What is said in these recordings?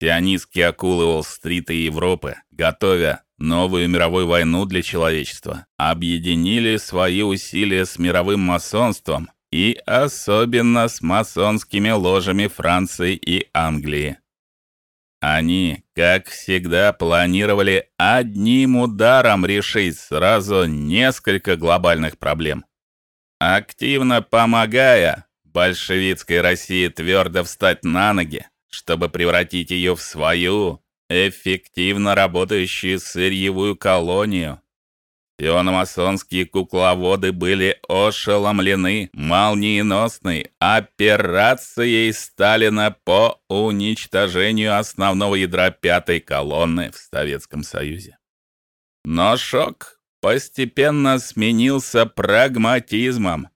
Сионистские акулы Уолл-стрита и Европы, готовя новую мировую войну для человечества, объединили свои усилия с мировым масонством и особенно с масонскими ложами Франции и Англии. Они, как всегда, планировали одним ударом решить сразу несколько глобальных проблем. Активно помогая большевистской России твердо встать на ноги, чтобы превратить ее в свою эффективно работающую сырьевую колонию. Сиономасонские кукловоды были ошеломлены молниеносной операцией Сталина по уничтожению основного ядра пятой колонны в Советском Союзе. Но шок постепенно сменился прагматизмом.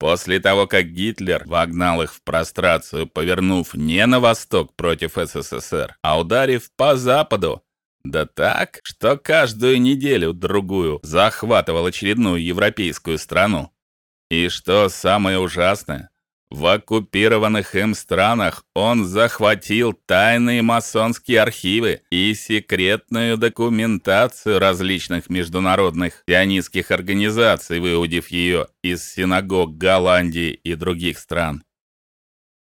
После того, как Гитлер вогнал их в прострацию, повернув не на восток против СССР, а ударив по западу, да так, что каждую неделю другую захватывал очередную европейскую страну. И что самое ужасное, в оккупированных им странах он захватил тайные масонские архивы и секретную документацию различных международных сионистских организаций, выудив ее из синагог Голландии и других стран.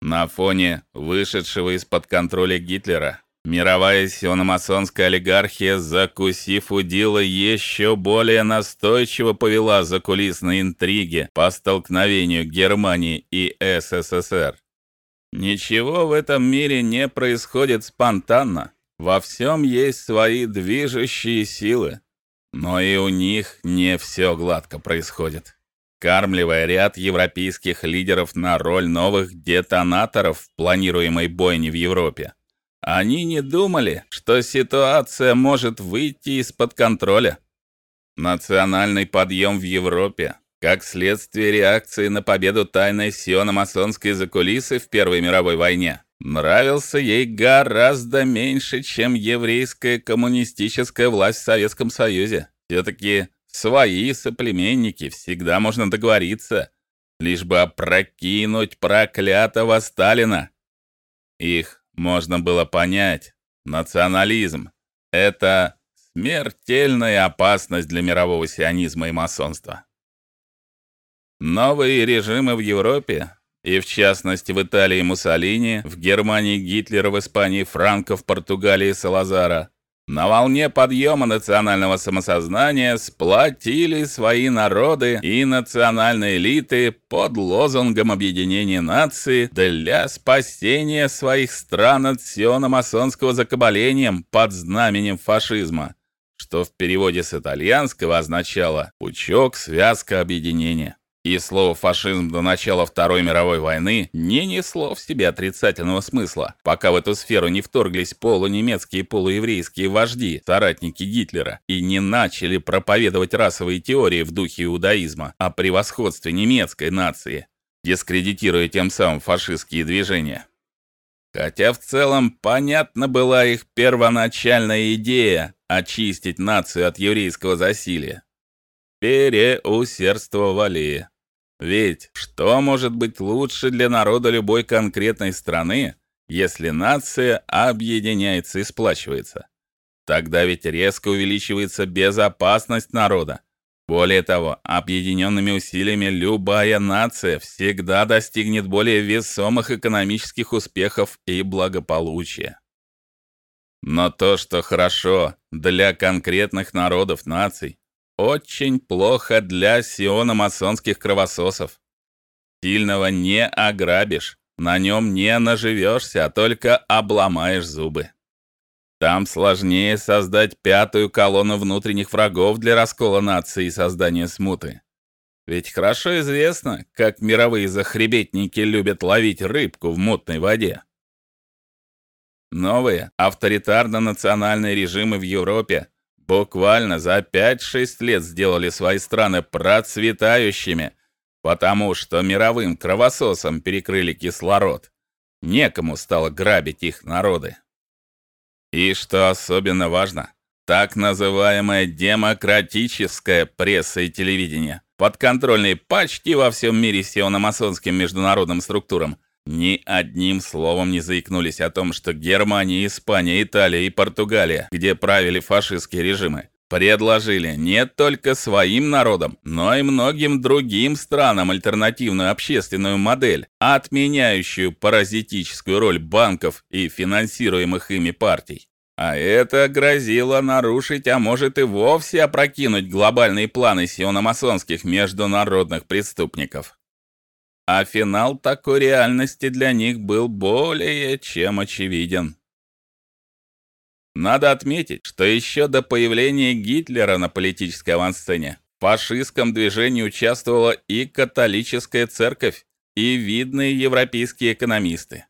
На фоне вышедшего из-под контроля Гитлера Мировая сиономасонская олигархия, закусив удила, еще более настойчиво повела закулисные интриги по столкновению Германии и СССР. Ничего в этом мире не происходит спонтанно. Во всем есть свои движущие силы, но и у них не все гладко происходит. Кармливая ряд европейских лидеров на роль новых детонаторов в планируемой бойне в Европе, они не думали, что ситуация может выйти из-под контроля. Национальный подъем в Европе, как следствие реакции на победу тайной сиономасонской закулисы в Первой мировой войне, нравился ей гораздо меньше, чем еврейская коммунистическая власть в Советском Союзе. все таки свои соплеменники, всегда можно договориться, лишь бы опрокинуть проклятого Сталина. Их можно было понять, национализм это смертельная опасность для мирового сионизма и масонства. Новые режимы в Европе, и в частности в Италии Муссолини, в Германии Гитлера, в Испании Франко, в Португалии Салазара, на волне подъема национального самосознания сплотили свои народы и национальные элиты под лозунгом объединения нации для спасения своих стран от сиономасонского закабаления под знаменем фашизма, что в переводе с итальянского означало пучок, связка, объединение. И слово фашизм до начала Второй мировой войны не несло в себе отрицательного смысла, пока в эту сферу не вторглись полунемецкие и полуеврейские вожди, соратники Гитлера, и не начали проповедовать расовые теории в духе иудаизма о превосходстве немецкой нации, дискредитируя тем самым фашистские движения. Хотя в целом понятна была их первоначальная идея очистить нацию от еврейского засилия. Переусердствовали. Ведь что может быть лучше для народа любой конкретной страны, если нация объединяется и сплачивается? Тогда ведь резко увеличивается безопасность народа. Более того, объединенными усилиями любая нация всегда достигнет более весомых экономических успехов и благополучия. Но то, что хорошо для конкретных народов, наций, очень плохо для сиономасонских кровососов. Сильного не ограбишь, на нем не наживешься, а только обломаешь зубы. Там сложнее создать пятую колонну внутренних врагов для раскола нации и создания смуты. Ведь хорошо известно, как мировые захребетники любят ловить рыбку в мутной воде. Новые авторитарно-национальные режимы в Европе буквально за 5-6 лет сделали свои страны процветающими, потому что мировым кровососам перекрыли кислород. Некому стало грабить их народы. И что особенно важно, так называемая демократическая пресса и телевидение, подконтрольные почти во всем мире сиономасонским международным структурам, ни одним словом не заикнулись о том, что Германия, Испания, Италия и Португалия, где правили фашистские режимы, предложили не только своим народам, но и многим другим странам альтернативную общественную модель, отменяющую паразитическую роль банков и финансируемых ими партий. А это грозило нарушить, а может и вовсе опрокинуть глобальные планы сиономасонских международных преступников. А финал такой реальности для них был более чем очевиден. Надо отметить, что еще до появления Гитлера на политической авансцене в фашистском движении участвовала и католическая церковь, и видные европейские экономисты.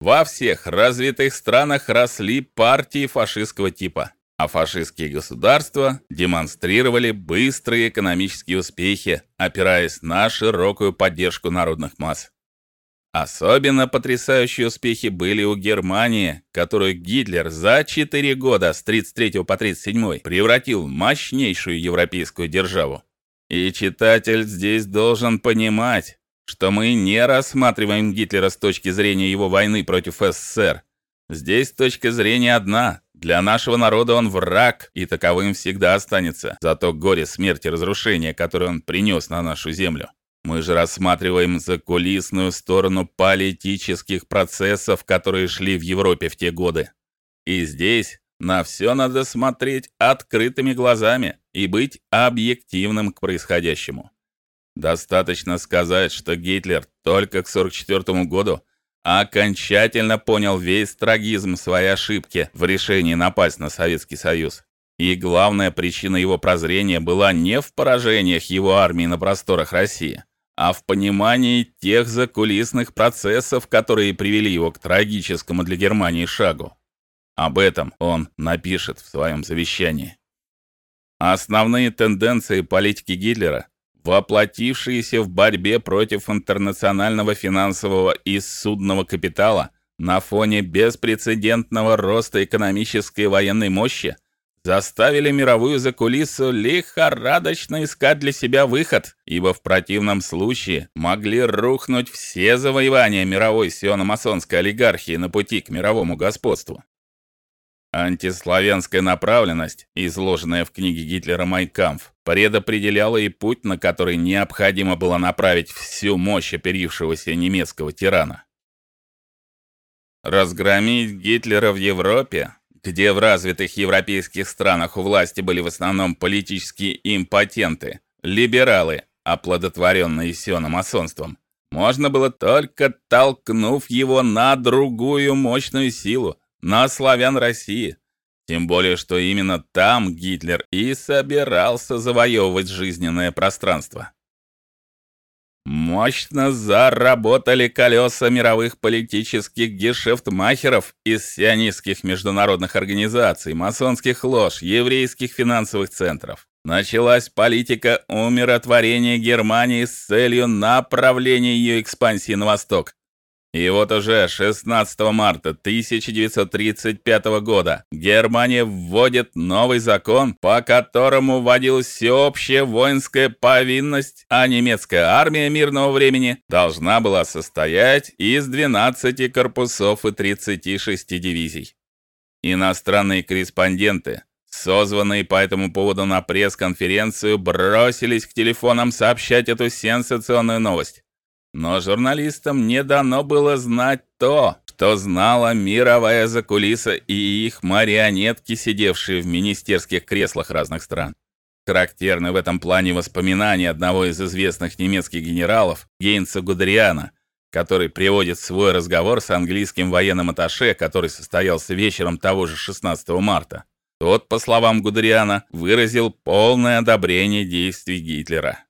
Во всех развитых странах росли партии фашистского типа, а фашистские государства демонстрировали быстрые экономические успехи, опираясь на широкую поддержку народных масс. Особенно потрясающие успехи были у Германии, которую Гитлер за 4 года с 33 по 37 превратил в мощнейшую европейскую державу. И читатель здесь должен понимать, что мы не рассматриваем Гитлера с точки зрения его войны против СССР. Здесь точка зрения одна. Для нашего народа он враг, и таковым всегда останется. Зато горе смерти и разрушения, которое он принес на нашу землю. Мы же рассматриваем закулисную сторону политических процессов, которые шли в Европе в те годы. И здесь на все надо смотреть открытыми глазами и быть объективным к происходящему. Достаточно сказать, что Гитлер только к 44 году окончательно понял весь трагизм своей ошибки в решении напасть на Советский Союз. И главная причина его прозрения была не в поражениях его армии на просторах России, а в понимании тех закулисных процессов, которые привели его к трагическому для Германии шагу. Об этом он напишет в своем завещании. Основные тенденции политики Гитлера воплотившиеся в борьбе против интернационального финансового и судного капитала на фоне беспрецедентного роста экономической и военной мощи, заставили мировую закулису лихорадочно искать для себя выход, ибо в противном случае могли рухнуть все завоевания мировой сиономасонской олигархии на пути к мировому господству. Антиславянская направленность, изложенная в книге Гитлера «Майнкампф», предопределяла и путь, на который необходимо было направить всю мощь оперившегося немецкого тирана. Разгромить Гитлера в Европе, где в развитых европейских странах у власти были в основном политические импотенты, либералы, оплодотворенные сиономасонством, можно было только толкнув его на другую мощную силу, на славян России. Тем более, что именно там Гитлер и собирался завоевывать жизненное пространство. Мощно заработали колеса мировых политических гешефтмахеров из сионистских международных организаций, масонских лож, еврейских финансовых центров. Началась политика умиротворения Германии с целью направления ее экспансии на восток. И вот уже 16 марта 1935 года Германия вводит новый закон, по которому вводилась всеобщая воинская повинность, а немецкая армия мирного времени должна была состоять из 12 корпусов и 36 дивизий. Иностранные корреспонденты, созванные по этому поводу на пресс-конференцию, бросились к телефонам сообщать эту сенсационную новость. Но журналистам не дано было знать то, что знала мировая закулиса и их марионетки, сидевшие в министерских креслах разных стран. Характерны в этом плане воспоминания одного из известных немецких генералов, Гейнца Гудериана, который приводит свой разговор с английским военным атташе, который состоялся вечером того же 16 марта. Тот, по словам Гудериана, выразил полное одобрение действий Гитлера.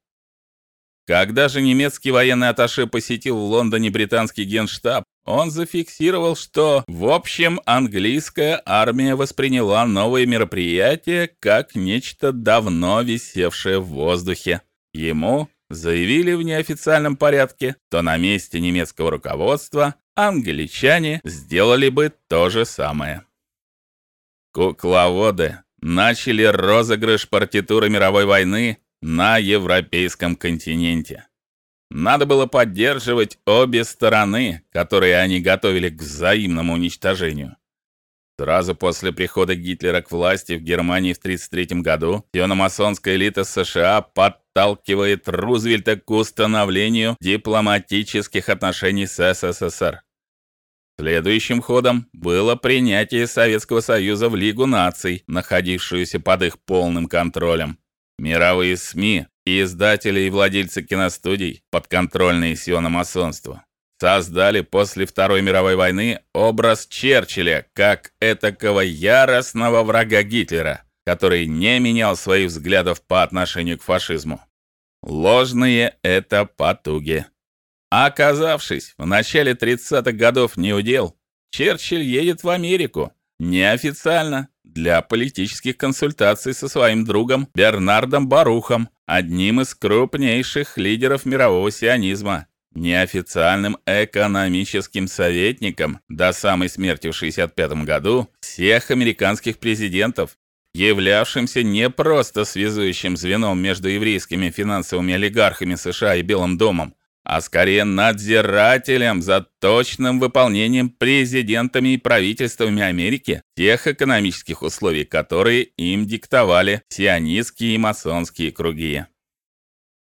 Когда же немецкий военный атташе посетил в Лондоне британский генштаб, он зафиксировал, что в общем английская армия восприняла новые мероприятия как нечто давно висевшее в воздухе. Ему заявили в неофициальном порядке, что на месте немецкого руководства англичане сделали бы то же самое. Кукловоды начали розыгрыш партитуры мировой войны на европейском континенте. Надо было поддерживать обе стороны, которые они готовили к взаимному уничтожению. Сразу после прихода Гитлера к власти в Германии в 1933 году сиономасонская элита США подталкивает Рузвельта к установлению дипломатических отношений с СССР. Следующим ходом было принятие Советского Союза в Лигу наций, находившуюся под их полным контролем. Мировые СМИ и издатели и владельцы киностудий, подконтрольные сиономасонству, создали после Второй мировой войны образ Черчилля как этакого яростного врага Гитлера, который не менял своих взглядов по отношению к фашизму. Ложные это потуги. Оказавшись в начале 30-х годов неудел, Черчилль едет в Америку, неофициально, для политических консультаций со своим другом Бернардом Барухом, одним из крупнейших лидеров мирового сионизма, неофициальным экономическим советником до самой смерти в 65 году всех американских президентов, являвшимся не просто связующим звеном между еврейскими финансовыми олигархами США и Белым домом, а скорее надзирателем за точным выполнением президентами и правительствами Америки тех экономических условий, которые им диктовали сионистские и масонские круги.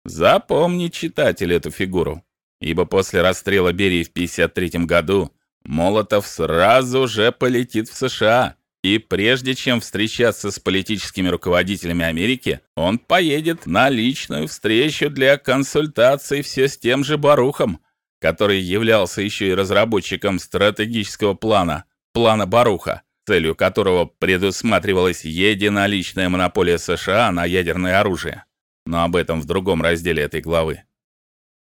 Запомни, читатель, эту фигуру, ибо после расстрела Берии в 53 году Молотов сразу же полетит в США и прежде чем встречаться с политическими руководителями Америки, он поедет на личную встречу для консультаций все с тем же Барухом, который являлся еще и разработчиком стратегического плана, плана Баруха, целью которого предусматривалась единоличная монополия США на ядерное оружие. Но об этом в другом разделе этой главы.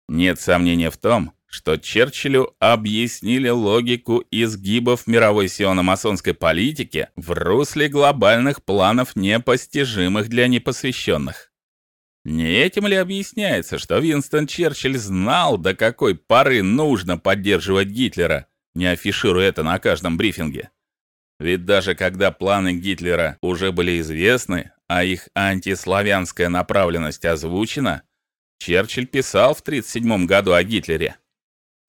Нет сомнения в том, что Черчиллю объяснили логику изгибов мировой сиономасонской политики в русле глобальных планов, непостижимых для непосвященных. Не этим ли объясняется, что Винстон Черчилль знал, до какой поры нужно поддерживать Гитлера, не афишируя это на каждом брифинге? Ведь даже когда планы Гитлера уже были известны, а их антиславянская направленность озвучена, Черчилль писал в 37 году о Гитлере: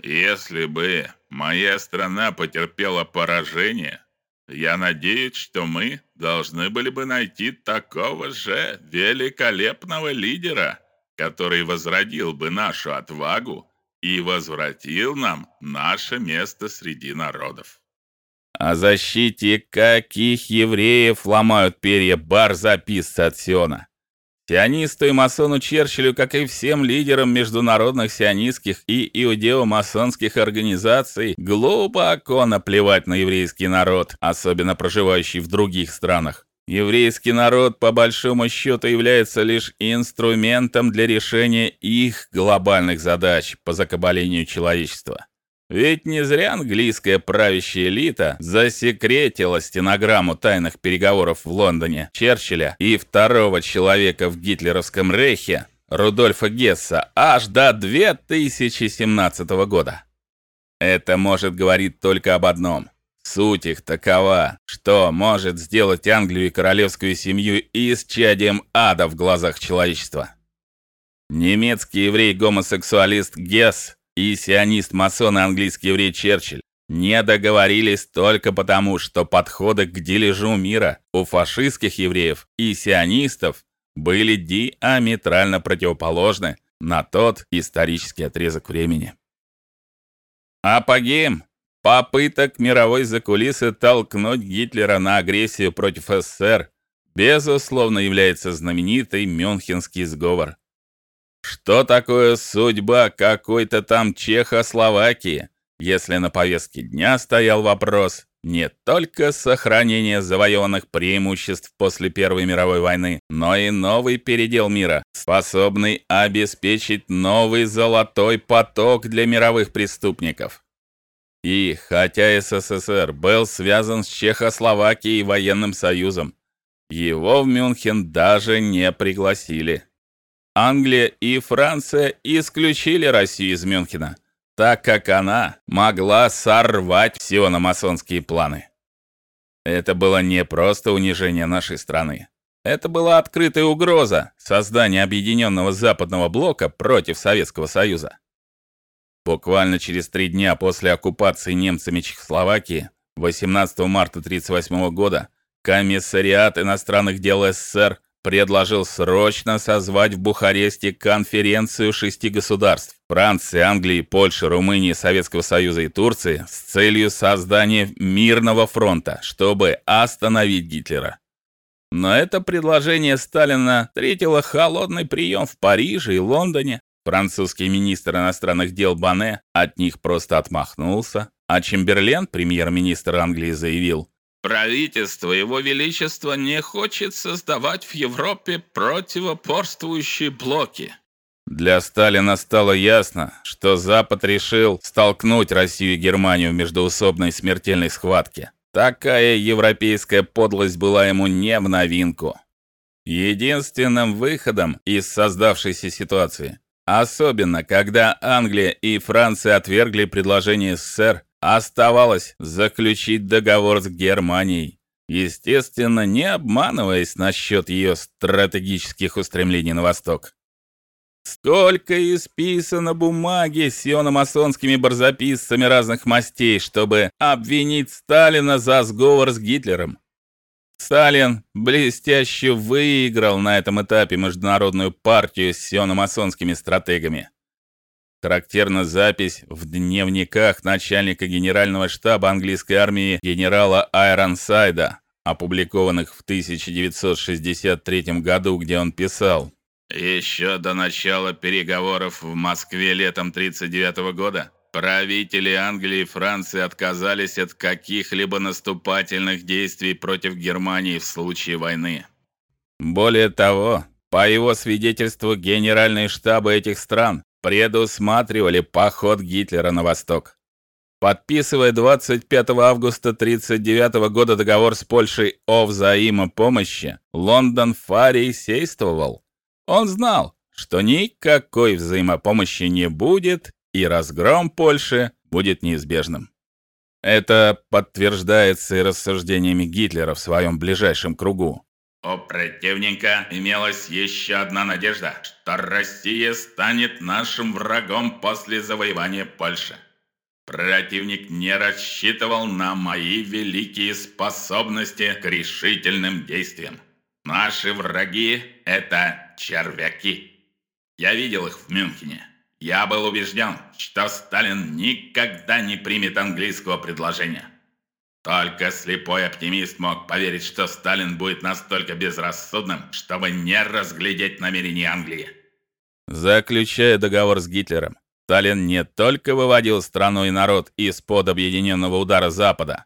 если бы моя страна потерпела поражение, я надеюсь, что мы должны были бы найти такого же великолепного лидера, который возродил бы нашу отвагу и возвратил нам наше место среди народов. О защите каких евреев ломают перья барзаписцы от Сиона? Сионисту и масону Черчиллю, как и всем лидерам международных сионистских и иудео-масонских организаций, глубоко наплевать на еврейский народ, особенно проживающий в других странах. Еврейский народ по большому счету является лишь инструментом для решения их глобальных задач по закабалению человечества. Ведь не зря английская правящая элита засекретила стенограмму тайных переговоров в Лондоне Черчилля и второго человека в гитлеровском рейхе Рудольфа Гесса аж до 2017 года. Это может говорить только об одном. Суть их такова, что может сделать Англию и королевскую семью исчадием ада в глазах человечества. Немецкий еврей-гомосексуалист Гесс и сионист-масон английский еврей Черчилль не договорились только потому, что подходы к дележу мира у фашистских евреев и сионистов были диаметрально противоположны на тот исторический отрезок времени. Апогеем попыток мировой закулисы толкнуть Гитлера на агрессию против СССР безусловно является знаменитый Мюнхенский сговор – что такое судьба какой-то там Чехословакии, если на повестке дня стоял вопрос не только сохранения завоеванных преимуществ после Первой мировой войны, но и новый передел мира, способный обеспечить новый золотой поток для мировых преступников. И хотя СССР был связан с Чехословакией военным союзом, его в Мюнхен даже не пригласили. Англия и Франция исключили Россию из Мюнхена, так как она могла сорвать сиономасонские планы. Это было не просто унижение нашей страны. Это была открытая угроза создания объединенного западного блока против Советского Союза. Буквально через три дня после оккупации немцами Чехословакии, 18 марта 1938 года, Комиссариат иностранных дел СССР предложил срочно созвать в Бухаресте конференцию шести государств: Франции, Англии, Польши, Румынии, Советского Союза и Турции с целью создания мирного фронта, чтобы остановить Гитлера. Но это предложение Сталина встретило холодный прием в Париже и Лондоне. Французский министр иностранных дел Бане от них просто отмахнулся, а Чемберлен, премьер-министр Англии, заявил: Правительство его величества не хочет создавать в Европе противопорствующие блоки. Для Сталина стало ясно, что Запад решил столкнуть Россию и Германию в междоусобной смертельной схватке. Такая европейская подлость была ему не в новинку. Единственным выходом из создавшейся ситуации, особенно когда Англия и Франция отвергли предложение СССР Оставалось заключить договор с Германией, естественно, не обманываясь насчет ее стратегических устремлений на восток. Сколько исписано бумаги сиономасонскими барзаписцами разных мастей, чтобы обвинить Сталина за сговор с Гитлером. Сталин блестяще выиграл на этом этапе международную партию с сиономасонскими стратегами. Характерна запись в дневниках начальника генерального штаба английской армии генерала Айронсайда, опубликованных в 1963 году, где он писал: еще до начала переговоров в Москве летом 1939 года правители Англии и Франции отказались от каких-либо наступательных действий против Германии в случае войны. Более того, по его свидетельству, генеральные штабы этих стран предусматривали поход Гитлера на восток. Подписывая 25 августа 1939 года договор с Польшей о взаимопомощи, Лондон фарисействовал. Он знал, что никакой взаимопомощи не будет, и разгром Польши будет неизбежным. Это подтверждается и рассуждениями Гитлера в своем ближайшем кругу. У противника имелась еще одна надежда, что Россия станет нашим врагом после завоевания Польши. Противник не рассчитывал на мои великие способности к решительным действиям. Наши враги это червяки. Я видел их в Мюнхене. Я был убежден, что Сталин никогда не примет английского предложения. Только слепой оптимист мог поверить, что Сталин будет настолько безрассудным, чтобы не разглядеть намерения Англии. Заключая договор с Гитлером, Сталин не только выводил страну и народ из-под объединенного удара Запада,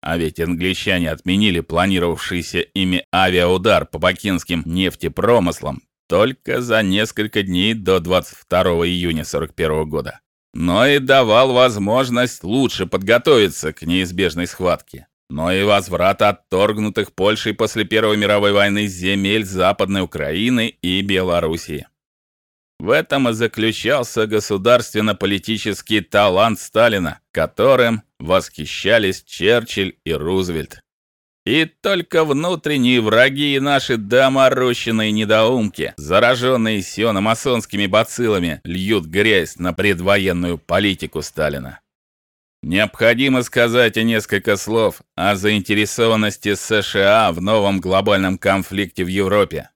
а ведь англичане отменили планировавшийся ими авиаудар по бакинским нефтепромыслам только за несколько дней до 22 июня 41 года но и давал возможность лучше подготовиться к неизбежной схватке, но и возврат отторгнутых Польшей после Первой мировой войны земель Западной Украины и Белоруссии. В этом и заключался государственно-политический талант Сталина, которым восхищались Черчилль и Рузвельт. И только внутренние враги и наши доморощенные недоумки, зараженные сиономасонскими бациллами, льют грязь на предвоенную политику Сталина. Необходимо сказать несколько слов о заинтересованности США в новом глобальном конфликте в Европе.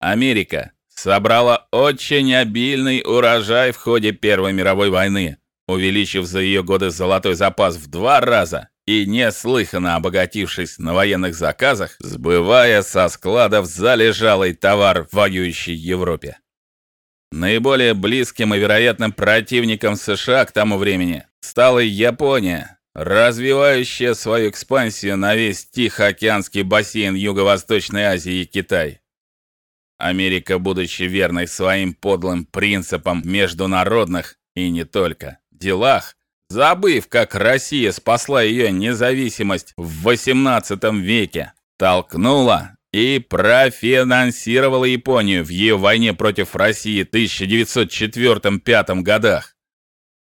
Америка собрала очень обильный урожай в ходе Первой мировой войны, увеличив за ее годы золотой запас в два раза и неслыханно обогатившись на военных заказах, сбывая со складов залежалый товар в воюющей Европе. Наиболее близким и вероятным противником США к тому времени стала Япония, развивающая свою экспансию на весь Тихоокеанский бассейн Юго-Восточной Азии и Китай. Америка, будучи верной своим подлым принципам международных и не только делах, забыв, как Россия спасла ее независимость в XVIII веке, толкнула и профинансировала Японию в ее войне против России в 1904-5 годах.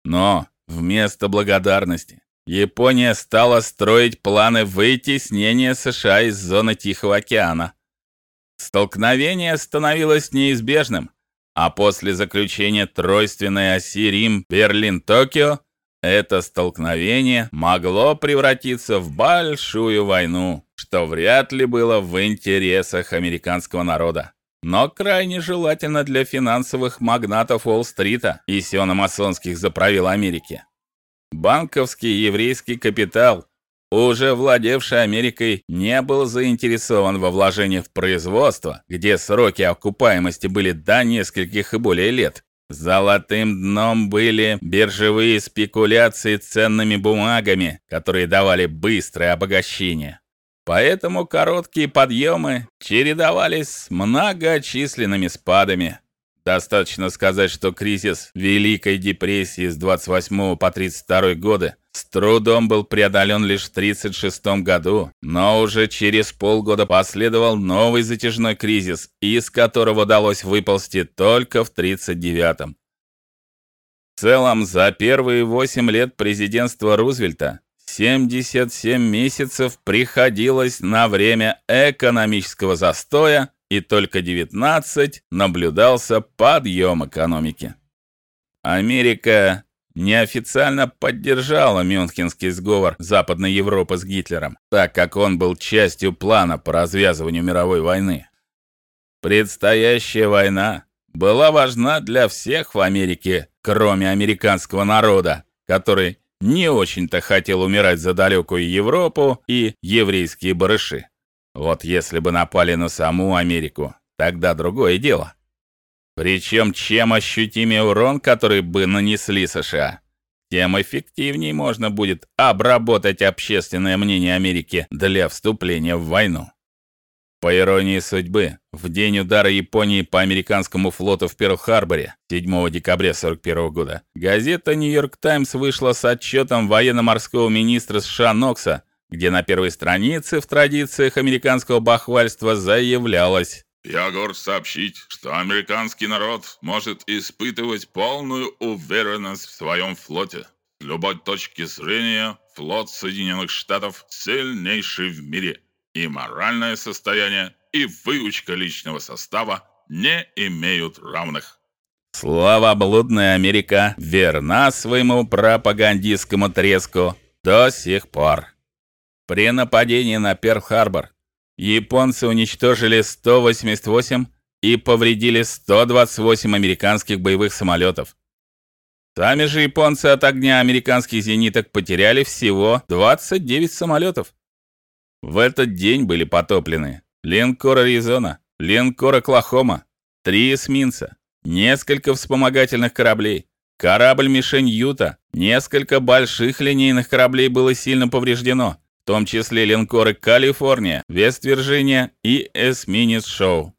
Но вместо благодарности Япония стала строить планы вытеснения США из зоны Тихого океана. Столкновение становилось неизбежным, а после заключения тройственной оси Рим-Берлин-Токио это столкновение могло превратиться в большую войну, что вряд ли было в интересах американского народа, но крайне желательно для финансовых магнатов Уолл-стрита и сиономасонских заправил Америки. Банковский еврейский капитал, уже владевший Америкой, не был заинтересован во вложениях в производство, где сроки окупаемости были до нескольких и более лет, Золотым дном были биржевые спекуляции ценными бумагами, которые давали быстрое обогащение. Поэтому короткие подъемы чередовались с многочисленными спадами. Достаточно сказать, что кризис Великой депрессии с 28 по 32 годы с трудом был преодолен лишь в 36 году, но уже через полгода последовал новый затяжной кризис, из которого удалось выползти только в 39-м. В целом, за первые 8 лет президентства Рузвельта 77 месяцев приходилось на время экономического застоя, и только 19 наблюдался подъем экономики. Америка неофициально поддержала Мюнхенский сговор Западной Европы с Гитлером, так как он был частью плана по развязыванию мировой войны. Предстоящая война была важна для всех в Америке, кроме американского народа, который не очень-то хотел умирать за далекую Европу и еврейские барыши. Вот если бы напали на саму Америку, тогда другое дело. Причем чем ощутимее урон, который бы нанесли США, тем эффективнее можно будет обработать общественное мнение Америки для вступления в войну. По иронии судьбы, в день удара Японии по американскому флоту в Перл-Харборе 7 декабря 41 года, газета Нью-Йорк Таймс вышла с отчетом военно-морского министра США Нокса, где на первой странице в традициях американского бахвальства заявлялось: я горд сообщить, что американский народ может испытывать полную уверенность в своем флоте. С любой точки зрения, флот Соединенных Штатов сильнейший в мире, и моральное состояние, и выучка личного состава не имеют равных. Слава блудная Америка верна своему пропагандистскому треску до сих пор. При нападении на Перл-Харбор японцы уничтожили 188 и повредили 128 американских боевых самолетов. Сами же японцы от огня американских зениток потеряли всего 29 самолетов. В этот день были потоплены линкор Аризона, линкор Оклахома, три эсминца, несколько вспомогательных кораблей, корабль-мишень Юта, несколько больших линейных кораблей было сильно повреждено, в том числе линкоры Калифорния, Вест-Вирджиния и эсминец Шоу.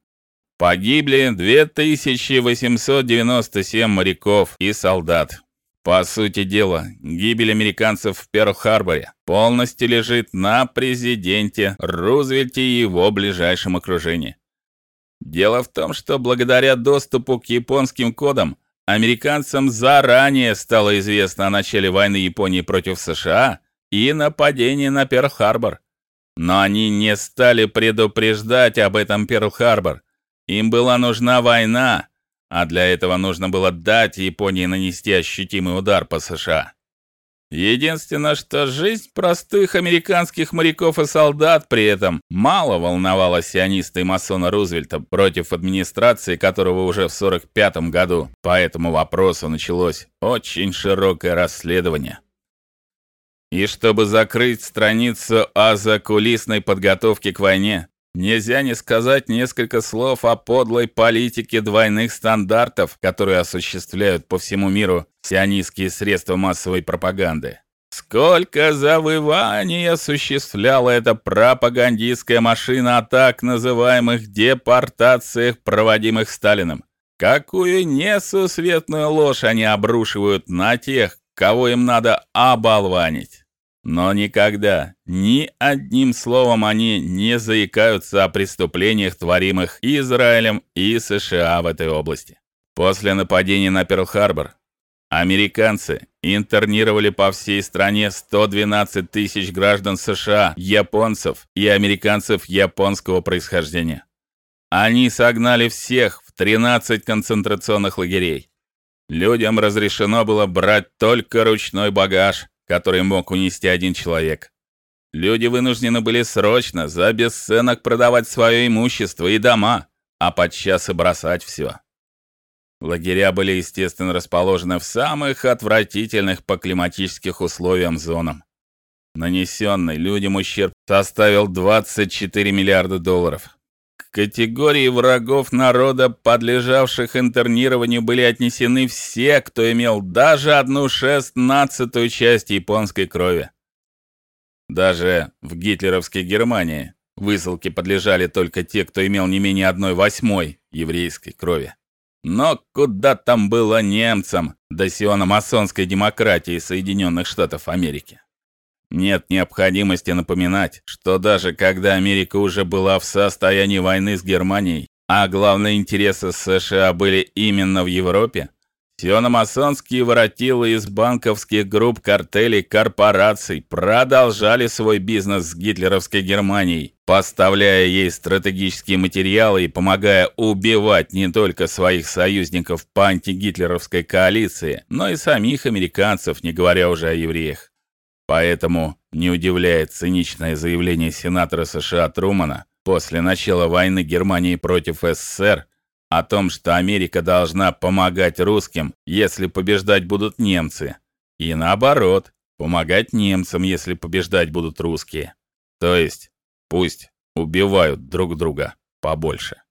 Погибли 2897 моряков и солдат. По сути дела, гибель американцев в Перл-Харборе полностью лежит на президенте Рузвельте и его ближайшем окружении. Дело в том, что благодаря доступу к японским кодам американцам заранее стало известно о начале войны Японии против США и нападение на Перл-Харбор. Но они не стали предупреждать об этом Перл-Харбор. Им была нужна война, а для этого нужно было дать Японии нанести ощутимый удар по США. Единственное, что жизнь простых американских моряков и солдат при этом мало волновала сиониста и масона Рузвельта против администрации, которого уже в 45 году по этому вопросу началось очень широкое расследование. И чтобы закрыть страницу о закулисной подготовке к войне, нельзя не сказать несколько слов о подлой политике двойных стандартов, которые осуществляют по всему миру сионистские средства массовой пропаганды. Сколько завываний осуществляла эта пропагандистская машина о так называемых депортациях, проводимых Сталиным. Какую несусветную ложь они обрушивают на тех, кого им надо оболванить. Но никогда, ни одним словом они не заикаются о преступлениях, творимых Израилем и США в этой области. После нападения на Перл-Харбор американцы интернировали по всей стране 112 тысяч граждан США, японцев и американцев японского происхождения. Они согнали всех в 13 концентрационных лагерей. Людям разрешено было брать только ручной багаж, который мог унести один человек. Люди вынуждены были срочно за бесценок продавать свое имущество и дома, а подчас и бросать все. Лагеря были, естественно, расположены в самых отвратительных по климатических условиям зонах. Нанесенный людям ущерб составил 24 миллиарда долларов. Категории врагов народа, подлежавших интернированию, были отнесены все, кто имел даже одну шестнадцатую часть японской крови. Даже в гитлеровской Германии высылке подлежали только те, кто имел не менее одной восьмой еврейской крови. Но куда там было немцам до сиономасонской демократии Соединенных Штатов Америки? Нет необходимости напоминать, что даже когда Америка уже была в состоянии войны с Германией, а главные интересы США были именно в Европе, сиономасонские воротилы из банковских групп, картелей, корпораций продолжали свой бизнес с гитлеровской Германией, поставляя ей стратегические материалы и помогая убивать не только своих союзников по антигитлеровской коалиции, но и самих американцев, не говоря уже о евреях. Поэтому не удивляет циничное заявление сенатора США Трумана после начала войны Германии против СССР о том, что Америка должна помогать русским, если побеждать будут немцы, и наоборот, помогать немцам, если побеждать будут русские. То есть, пусть убивают друг друга побольше.